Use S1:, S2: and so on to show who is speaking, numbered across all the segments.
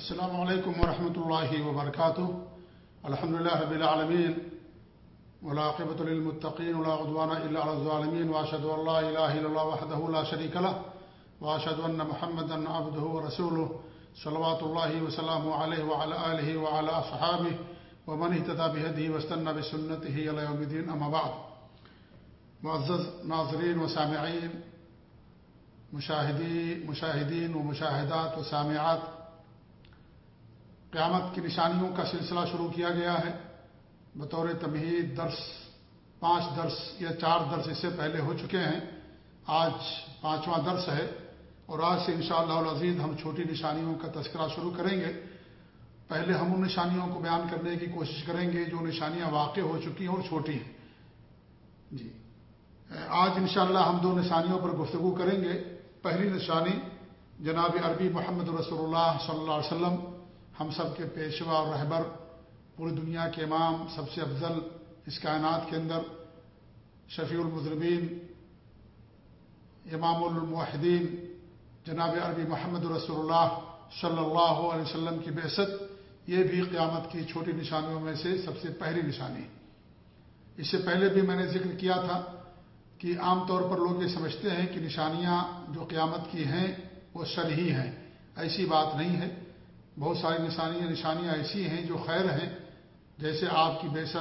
S1: السلام علیکم ورحمۃ اللہ وبرکاتہ الحمد لله رب العالمين. ولاقبۃ للمتقين ولا عدوان الا على الظالمين. واشهد ان لا اله الا الله وحده لا شريك له. واشهد ان محمدا عبده ورسوله. صلوات الله وسلامه عليه وعلى اله وعلى اصحابه ومن اهتدى بهديه واستنى بسنته الى يوم الدين. اما بعد. معزز ناظرین و سامعین مشاہدین مشاہدین و مشاہدات و سامعات قیامت کی نشانیوں کا سلسلہ شروع کیا گیا ہے۔ بطور تمہید درس، پانچ درس یا چار درس اس سے پہلے ہو چکے ہیں۔ آج پانچواں درس ہے اور آج سے انشاءاللہ شاء اللہ ہم چھوٹی نشانیوں کا تذکرہ شروع کریں گے۔ پہلے ہم ان نشانیوں کو بیان کرنے کی کوشش کریں گے جو نشانیاں واقع ہو چکی ہیں اور چھوٹی ہیں۔ جی۔ آج انشاءاللہ ہم دو نشانیوں پر گفتگو کریں گے۔ پہلی نشانی جناب عربی محمد رسول اللہ صلی اللہ علیہ وسلم ہم سب کے پیشوا اور رہبر، پوری دنیا کے امام، سب سے افضل اس کائنات کے اندر، شفیع المضربین امام المحدین جناب عربی محمد رسول اللہ صلی اللہ علیہ وسلم کی بحثت، یہ بھی قیامت کی چھوٹی نشانیوں میں سے سب سے پہلی نشانی اس سے پہلے بھی میں نے ذکر کیا تھا کہ عام طور پر لوگ یہ سمجھتے ہیں کہ نشانیاں جو قیامت کی ہیں، وہ شرحی ہیں۔ ایسی بات نہیں ہے۔ بہت ساری نشانیاں نشانیاں ایسی ہیں جو خیر ہیں، جیسے آپ کی بیست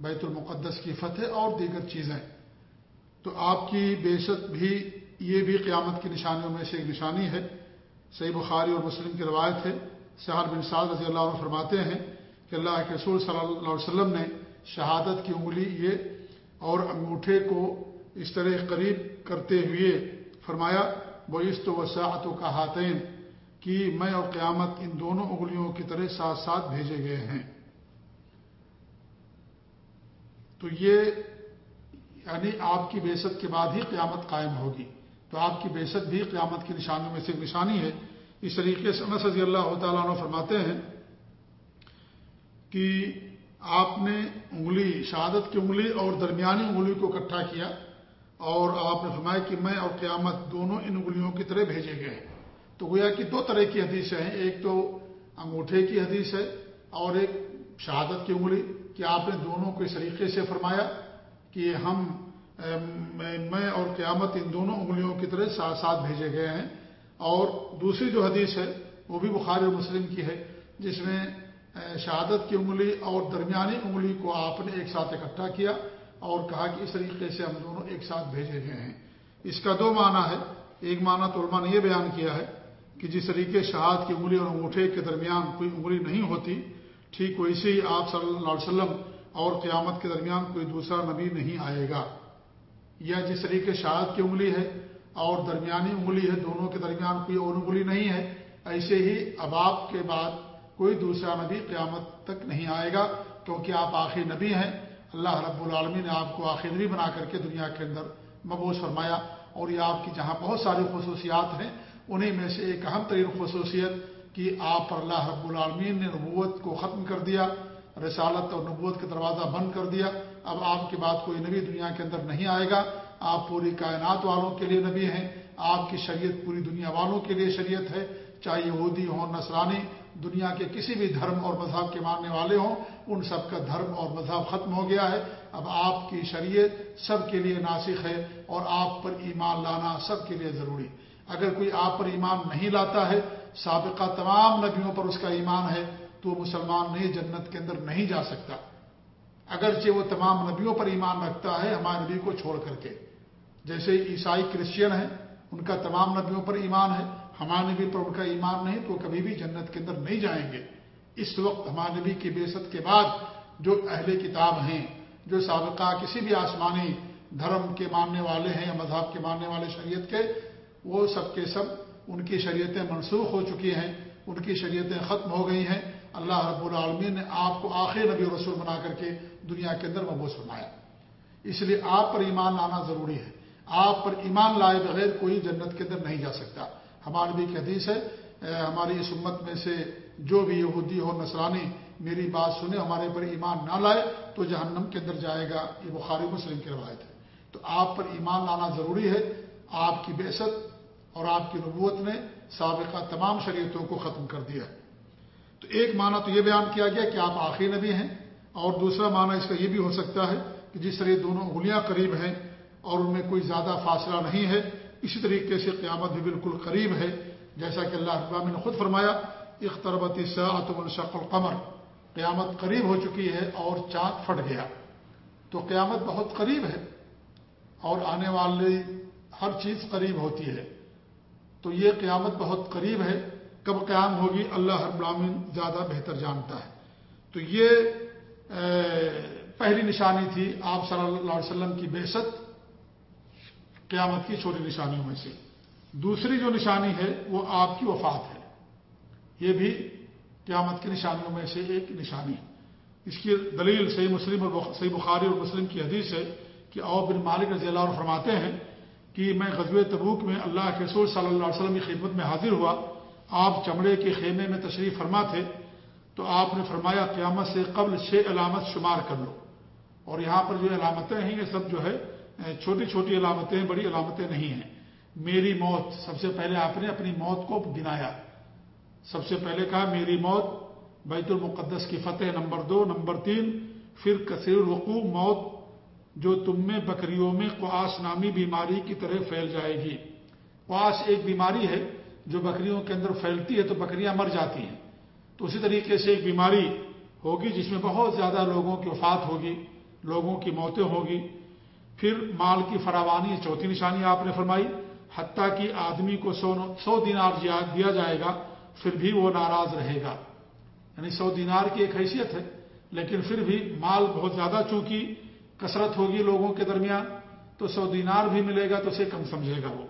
S1: بیت المقدس کی فتح اور دیگر چیزیں۔ تو آپ کی بیست بھی یہ بھی قیامت کی نشانیوں میں سے ایک نشانی ہے۔ صحیح بخاری اور مسلم کی روایت ہے۔ سہار بن سعد رضی اللہ عنہ فرماتے ہیں کہ اللہ کے رسول صلی اللہ علیہ وسلم نے شہادت کی انگلی یہ اور انگوٹھے کو اس طرح قریب کرتے ہوئے فرمایا وہ عست وساعتوں کا ہاتین کہ میں اور قیامت ان دونوں انگلیوں کی طرح ساتھ ساتھ بھیجے گئے ہیں۔ تو یہ یعنی آپ کی بیست کے بعد ہی قیامت قائم ہوگی۔ تو آپ کی بیست بھی قیامت کی نشانیوں میں سے ایک نشانی ہے۔ اس طریقے سے انس رضی اللہ تعالیٰ عنہ فرماتے ہیں کہ آپ نے انگلی، شہادت کی انگلی اور درمیانی انگلی کو اکٹھا کیا اور آپ نے فرمایا کہ میں اور قیامت دونوں ان انگلیوں کی طرح بھیجے گئے ہیں۔ تو گویا کہ دو طرح کی حدیثیں ہیں۔ ایک تو انگوٹھے کی حدیث ہے اور ایک شہادت کی انگلی۔ کہ آپ نے دونوں کو اس طریقے سے فرمایا کہ ہم میں اور قیامت ان دونوں انگلیوں کی طرح ساتھ ساتھ بھیجے گئے ہیں؟ اور دوسری جو حدیث ہے، وہ بھی بخاری و مسلم کی ہے، جس میں شہادت کی انگلی اور درمیانی انگلی کو آپ نے ایک ساتھ اکٹھا کیا اور کہا کہ اس طریقے سے ہم دونوں ایک ساتھ بھیجے گئے ہیں۔ اس کا دو معنی ہے ایک معنی تو علماء نے یہ بیان کیا ہے کہ جس طریقے شہاد کی انگلی اور انگوٹھے کے درمیان کوئی انگلی نہیں ہوتی، ٹھیک ویسے ہی آپ صلی اللہ علیہ وسلم اور قیامت کے درمیان کوئی دوسرا نبی نہیں آئے گا۔ یا جس طریقے شہاد کی انگلی ہے اور درمیانی انگلی ہے، دونوں کے درمیان کوئی اور انگلی نہیں ہے، ایسے ہی اب آپ کے بعد کوئی دوسرا نبی قیامت تک نہیں آئے گا، کیونکہ آپ آخری نبی ہیں۔ اللہ رب العالمین نے آپ کو آخری نبی بنا کر کے دنیا کے اندر مبوس فرمایا اور یہ آپ کی جہاں بہت ساری خصوصیات ہیں انہیں میں سے ایک اہم ترین خصوصیت کہ آپ پر اللہ رب العالمین نے نبوت کو ختم کر دیا، رسالت اور نبوت کا دروازہ بند کر دیا۔ اب آپ کے بعد کوئی نبی دنیا کے اندر نہیں آئے گا۔ آپ پوری کائنات والوں کے لیے نبی ہیں۔ آپ کی شریعت پوری دنیا والوں کے لیے شریعت ہے۔ چاہے یہودی ہوں، نصرانی، دنیا کے کسی بھی دھرم اور مذہب کے ماننے والے ہوں، ان سب کا دھرم اور مذہب ختم ہو گیا ہے۔ اب آپ کی شریعت سب کے لیے ناسخ ہے اور آپ پر ایمان لانا سب کے لیے ضروری۔ اگر کوئی آپ پر ایمان نہیں لاتا ہے، سابقہ تمام نبیوں پر اس کا ایمان ہے، تو مسلمان نہیں، جنت کے اندر نہیں جا سکتا۔ اگرچہ وہ تمام نبیوں پر ایمان رکھتا ہے ہمارے نبی کو چھوڑ کر کے۔ جیسے عیسائی کرسچین ہیں، ان کا تمام نبیوں پر ایمان ہے، ہمارے نبی پر ان کا ایمان نہیں، تو کبھی بھی جنت کے اندر نہیں جائیں گے۔ اس وقت ہمارے نبی کی بےست کے بعد جو اہل کتاب ہیں، جو سابقہ کسی بھی آسمانی دھرم کے ماننے والے ہیں یا مذہب کے ماننے والے شریعت کے وہ سب کے سب ان کی شریعتیں منسوخ ہو چکی ہیں، ان کی شریعتیں ختم ہو گئی ہیں۔ اللہ رب العالمین نے آپ کو آخر نبی رسول بنا کر کے دنیا کے اندر مبوس فرمایا۔ اس لیے آپ پر ایمان لانا ضروری ہے۔ آپ پر ایمان لائے بغیر کوئی جنت کے اندر نہیں جا سکتا۔ ہمارے بھی حدیث ہے ہماری اس امت میں سے جو بھی یہودی ہو نسرانی میری بات سنے، ہمارے پر ایمان نہ لائے تو جہنم کے اندر جائے گا۔ یہ بخاری مسلم کی روایت ہے۔ تو آپ پر ایمان لانا ضروری ہے۔ آپ کی بحثت اور آپ کی نبوت نے سابقہ تمام شریعتوں کو ختم کر دیا تو ایک معنی تو یہ بیان کیا گیا کہ آپ آخری نبی ہیں اور دوسرا معنی اس کا یہ بھی ہو سکتا ہے کہ جس طرح دونوں انگلیاں قریب ہیں اور ان میں کوئی زیادہ فاصلہ نہیں ہے، اسی طریقے سے قیامت بھی بالکل قریب ہے۔ جیسا کہ اللہ اقبام نے خود فرمایا اختربتی سعت الشق القمر۔ قیامت قریب ہو چکی ہے اور چاند پھٹ گیا۔ تو قیامت بہت قریب ہے اور آنے والی ہر چیز قریب ہوتی ہے۔ تو یہ قیامت بہت قریب ہے۔ کب قیام ہوگی اللہ ہر بلامن زیادہ بہتر جانتا ہے۔ تو یہ پہلی نشانی تھی آپ صلی اللہ علیہ وسلم کی بےست قیامت کی چھوٹی نشانیوں میں سے۔ دوسری جو نشانی ہے وہ آپ کی وفات ہے۔ یہ بھی قیامت کی نشانیوں میں سے ایک نشانی ہے۔ اس کی دلیل صحیح مسلم اور صحیح بخاری اور مسلم کی حدیث ہے کہ او بن مالک رضی اللہ عنہ فرماتے ہیں کہ میں غزب تبوک میں اللہ کے رسول صلی اللہ علیہ وسلم کی خدمت میں حاضر ہوا، آپ چمڑے کے خیمے میں تشریف فرما تھے، تو آپ نے فرمایا قیامت سے قبل چھ علامت شمار کر لو۔ اور یہاں پر جو علامتیں ہیں، یہ سب جو ہے، چھوٹی چھوٹی علامتیں، بڑی علامتیں نہیں ہیں۔ میری موت، سب سے پہلے آپ نے اپنی موت کو گنایا۔ سب سے پہلے کہا، میری موت، بیت المقدس کی فتح نمبر دو، نمبر تین، پھر کثیر الوقوع، موت جو تم میں بکریوں میں قواس نامی بیماری کی طرح پھیل جائے گی۔ قواس ایک بیماری ہے، جو بکریوں کے اندر پھیلتی ہے تو بکریاں مر جاتی ہیں۔ تو اسی طریقے سے ایک بیماری ہوگی جس میں بہت زیادہ لوگوں کی وفات ہوگی، لوگوں کی موتیں ہوگی۔ پھر مال کی فراوانی، چوتھی نشانی آپ نے فرمائی، حتیٰ کہ آدمی کو سو سو دینار دیا جائے گا، پھر بھی وہ ناراض رہے گا۔ یعنی سو دینار کی ایک حیثیت ہے، لیکن پھر بھی مال بہت زیادہ چونکہ کثرت ہوگی لوگوں کے درمیان، تو سو دینار بھی ملے گا تو اسے کم سمجھے گا وہ۔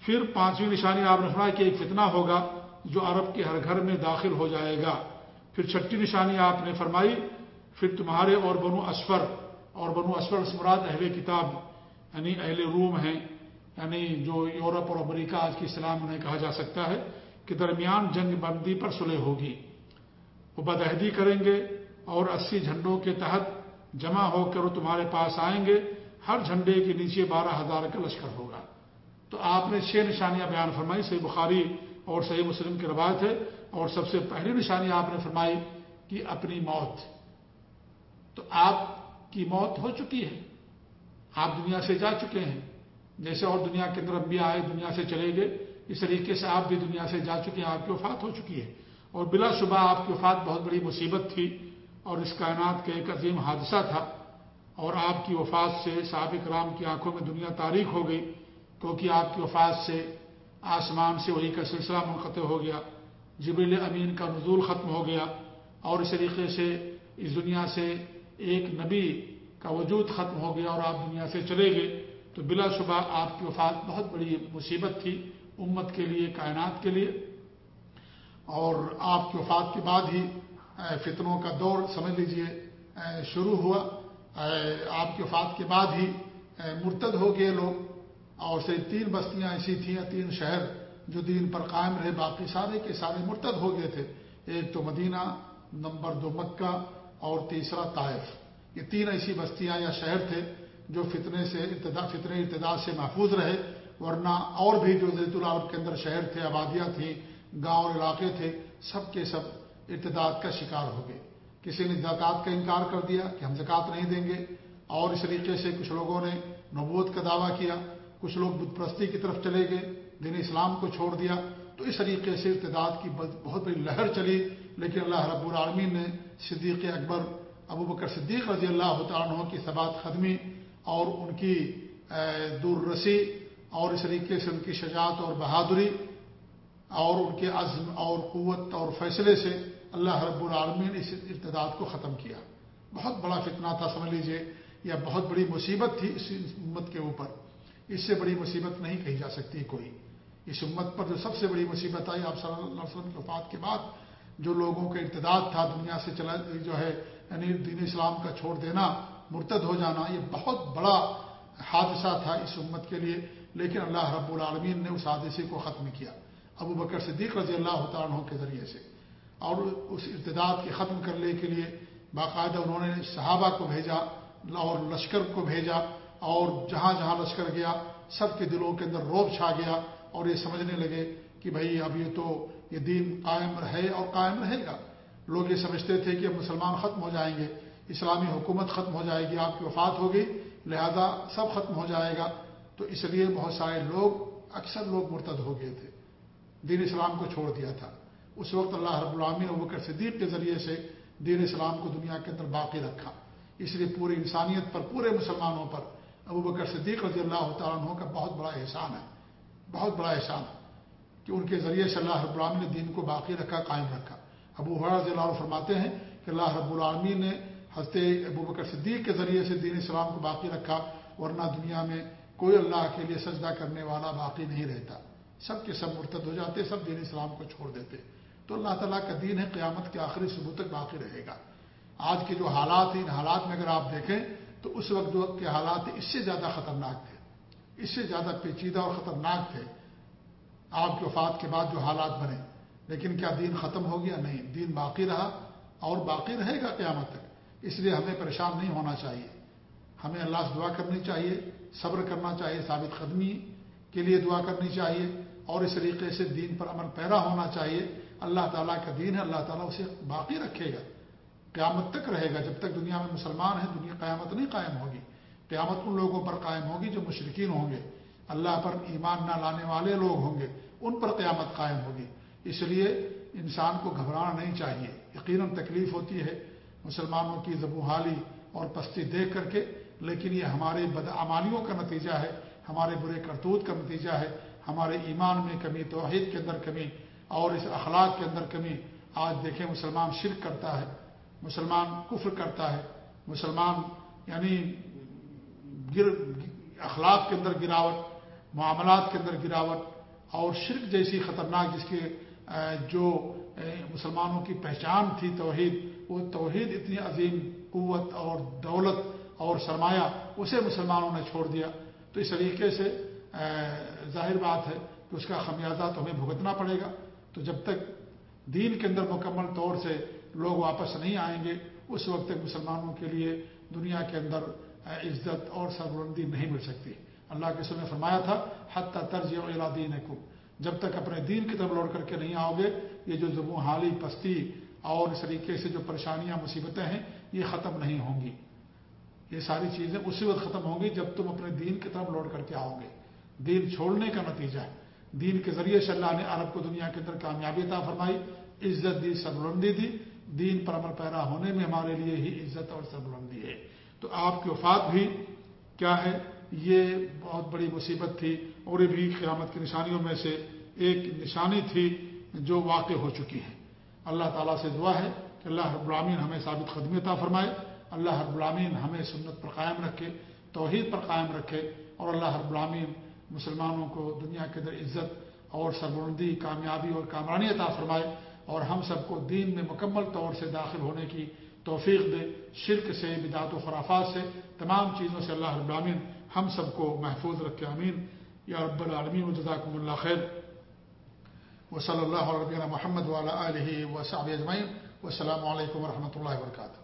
S1: پھر پانچویں نشانی آپ نے فرمایا کہ ایک فتنہ ہوگا جو عرب کے ہر گھر میں داخل ہو جائے گا۔ پھر چھٹی نشانی آپ نے فرمائی، پھر تمہارے اور بنو اسفر، اور بنو اسفر اسمراد اہل کتاب یعنی اہل روم ہیں یعنی جو یورپ اور امریکہ آج کی اسلام میں کہا جا سکتا ہے کہ درمیان جنگ بندی پر سلح ہوگی۔ وہ بدہدی کریں گے اور اسی جھنڈوں کے تحت جمع ہو کر وہ تمہارے پاس آئیں گے، ہر جھنڈے کے نیچے بارہ ہزار کا لشکر ہوگا۔ تو آپ نے چھ نشانیاں بیان فرمائی، صحیح بخاری اور صحیح مسلم کی روایت ہے۔ اور سب سے پہلی نشانی آپ نے فرمائی کہ اپنی موت۔ تو آپ کی موت ہو چکی ہے۔ آپ دنیا سے جا چکے ہیں۔ جیسے اور دنیا کے اندر انبیاء آئے، دنیا سے چلے گئے۔ اس طریقے سے آپ بھی دنیا سے جا چکے ہیں، آپ کی وفات ہو چکی ہے۔ اور بلا شبہ آپ کی وفات بہت بڑی مصیبت تھی۔ اور اس کائنات کا ایک عظیم حادثہ تھا اور آپ کی وفات سے سابق رام کی آنکھوں میں دنیا تاریخ ہو گئی، کیونکہ آپ کی وفات سے آسمان سے وہی کا سلسلہ منقطع ہو گیا، جبریل امین کا نزول ختم ہو گیا اور اس طریقے سے اس دنیا سے ایک نبی کا وجود ختم ہو گیا اور آپ دنیا سے چلے گئے۔ تو بلا شبہ آپ کی وفات بہت بڑی مصیبت تھی امت کے لیے، کائنات کے لیے۔ اور آپ کی وفات کے بعد ہی فتنوں کا دور سمجھ لیجیے۔ شروع ہوا آپ کی وفات کے بعد ہی مرتد ہو گئے لوگ۔ اور صرف تین بستیاں ایسی تھیں یا تین شہر جو دین پر قائم رہے، باقی سارے کے سارے مرتد ہو گئے تھے۔ ایک تو مدینہ، نمبر دو مکہ، اور تیسرا طائف۔ یہ تین ایسی بستیاں یا شہر تھے جو فتنے سے ابتدا، فتنے ابتدا سے محفوظ رہے۔ ورنہ اور بھی جو زیت العرب کے اندر شہر تھے، آبادیاں تھیں، گاؤں اور علاقے تھے، سب کے سب ارتداد کا شکار ہو گئے۔ کسی نے زکوٰۃ کا انکار کر دیا کہ ہم زکوٰۃ نہیں دیں گے، اور اس طریقے سے کچھ لوگوں نے نبوت کا دعویٰ کیا، کچھ لوگ بت پرستی کی طرف چلے گئے، دین اسلام کو چھوڑ دیا۔ تو اس طریقے سے ارتداد کی بہت بڑی لہر چلی۔ لیکن اللہ رب العالمین نے صدیق اکبر، ابو بکر صدیق رضی اللہ تعالیٰ کی ثبات خدمی اور ان کی دور رسی اور اس طریقے سے ان کی شجاعت اور بہادری اور ان کے عزم اور قوت اور فیصلے سے اللہ رب العالمین نے اس ارتداد کو ختم کیا۔ بہت بڑا فتنہ تھا، سمجھ لیجیے، یا بہت بڑی مصیبت تھی اس امت کے اوپر۔ اس سے بڑی مصیبت نہیں کہی جا سکتی کوئی۔ اس امت پر جو سب سے بڑی مصیبت آئی، آپ صلی اللہ علیہ وسلم کی وفات کے بعد جو لوگوں کا ارتداد تھا، دنیا سے چلا، جو ہے یعنی دین اسلام کا چھوڑ دینا، مرتد ہو جانا، یہ بہت بڑا حادثہ تھا اس امت کے لیے۔ لیکن اللہ رب العالمین نے اس حادثے کو ختم کیا۔ ابو بکر صدیق رضی اللہ تعالیٰ کے ذریعے سے۔ اور اس ارتداد کے ختم کرنے کے لیے باقاعدہ انہوں نے صحابہ کو بھیجا، اور لشکر کو بھیجا، اور جہاں جہاں لشکر گیا، سب کے دلوں کے اندر روب چھا گیا، اور یہ سمجھنے لگے کہ بھائی اب یہ تو یہ دین قائم ہے اور قائم رہے گا۔ لوگ یہ سمجھتے تھے کہ اب مسلمان ختم ہو جائیں گے، اسلامی حکومت ختم ہو جائے گی، آپ کی وفات ہوگی، لہذا سب ختم ہو جائے گا۔ تو اس لیے بہت سارے لوگ، اکثر لوگ مرتد ہو گئے تھے۔ دین اسلام کو چھوڑ دیا تھا۔ اس وقت اللہ رب العامی نے بکر صدیق کے ذریعے سے دین اسلام کو دنیا کے اندر باقی رکھا۔ اس لیے پوری انسانیت پر، پورے مسلمانوں پر ابو بکر صدیق رضی اللہ تعالیٰ عنہ کا بہت بڑا احسان ہے۔ بہت بڑا احسان ہے کہ ان کے ذریعے سے اللہ رب العالمین نے دین کو باقی رکھا، قائم رکھا۔ ابو رضی اللہ عنہ فرماتے ہیں کہ اللہ رب العالمین نے حضرت ابو بکر صدیق کے ذریعے سے دین اسلام کو باقی رکھا، ورنہ دنیا میں کوئی اللہ کے لیے سجدہ کرنے والا باقی نہیں رہتا۔ سب کے سب مرتد ہو جاتے، سب دین اسلام کو چھوڑ دیتے۔ تو اللہ تعالیٰ کا دین ہے قیامت کے آخری صبح تک باقی رہے گا۔ آج کے جو حالات ہیں، ان حالات میں اگر آپ دیکھیں تو اس وقت جو کے حالات اس سے زیادہ خطرناک تھے۔ اس سے زیادہ پیچیدہ اور خطرناک تھے۔ آپ کے وفات کے بعد جو حالات بنے۔ لیکن کیا دین ختم ہو گیا؟ نہیں، دین باقی رہا اور باقی رہے گا قیامت تک۔ اس لیے ہمیں پریشان نہیں ہونا چاہیے۔ ہمیں اللہ سے دعا کرنی چاہیے، صبر کرنا چاہیے، ثابت قدمی کے لیے دعا کرنی چاہیے اور اس طریقے سے دین پر عمل پیرا ہونا چاہیے۔ اللہ تعالیٰ کا دین ہے، اللہ تعالیٰ اسے باقی رکھے گا۔ قیامت تک رہے گا۔ جب تک دنیا میں مسلمان ہیں، دنیا قیامت نہیں قائم ہوگی۔ قیامت ان لوگوں پر قائم ہوگی جو مشرقین ہوں گے۔ اللہ پر ایمان نہ لانے والے لوگ ہوں گے۔ ان پر قیامت قائم ہوگی۔ اس لیے انسان کو گھبرانا نہیں چاہیے۔ یقیناً تکلیف ہوتی ہے مسلمانوں کی زبوحالی اور پستی دیکھ کر کے، لیکن یہ ہمارے بدعمالیوں کا نتیجہ ہے، ہمارے برے کرتوت کا نتیجہ ہے، ہمارے ایمان میں کمی، توحید کے اندر کمی اور اس اخلاق کے اندر کمی۔ آج دیکھیں مسلمان شرک کرتا ہے، مسلمان کفر کرتا ہے، مسلمان یعنی گر اخلاق کے اندر گراوٹ، معاملات کے اندر گراوٹ اور شرک جیسی خطرناک جس کے جو مسلمانوں کی پہچان تھی توحید، وہ توحید اتنی عظیم قوت اور دولت اور سرمایہ اسے مسلمانوں نے چھوڑ دیا۔ تو اس طریقے سے ظاہر بات ہے کہ اس کا خمیازہ تو ہمیں بھگتنا پڑے گا۔ تو جب تک دین کے اندر مکمل طور سے لوگ واپس نہیں آئیں گے، اس وقت تک مسلمانوں کے لیے دنیا کے اندر عزت اور سربلندی نہیں مل سکتی۔ اللہ کے سب نے فرمایا تھا حت طرز دین جب تک اپنے دین کی طرف لوٹ کر کے نہیں آؤ گے، یہ جو زبوں حالی پستی اور اس طریقے سے جو پریشانیاں، مصیبتیں ہیں، یہ ختم نہیں ہوں گی۔ یہ ساری چیزیں اسی وقت ختم ہوں گی جب تم اپنے دین کی طرف لوٹ کر کے آؤ گے۔ دین چھوڑنے کا نتیجہ ہے۔ دین کے ذریعے سے اللہ نے عرب کو دنیا کے اندر کامیابی عطا فرمائی، عزت دی، سربلندی دی۔ دین پر عمل پیرا ہونے میں ہمارے لیے ہی عزت اور سربلندی ہے۔ تو آپ کی وفات بھی کیا ہے؟ یہ بہت بڑی مصیبت تھی اور یہ بھی قیامت کی نشانیوں میں سے ایک نشانی تھی جو واقع ہو چکی ہے۔ اللہ تعالیٰ سے دعا ہے کہ اللہ رب العامین ہمیں ثابت خدمی عطا فرمائے۔ اللہ رب العامین ہمیں سنت پر قائم رکھے، توحید پر قائم رکھے اور اللہ رب العامین مسلمانوں کو دنیا کے اندر عزت اور سربرندی کامیابی اور کامرانی عطا فرمائے اور ہم سب کو دین میں مکمل طور سے داخل ہونے کی توفیق دے۔ شرک سے، بدعت و خرافات سے، تمام چیزوں سے اللہ رب العالمین ہم سب کو محفوظ رکھے امین یا رب العالمین الجزاکم اللہ خیر۔ و صلی اللہ علیہ محمد والا علیہ و اجمعین۔ السلام علیکم و رحمۃ اللہ وبرکاتہ۔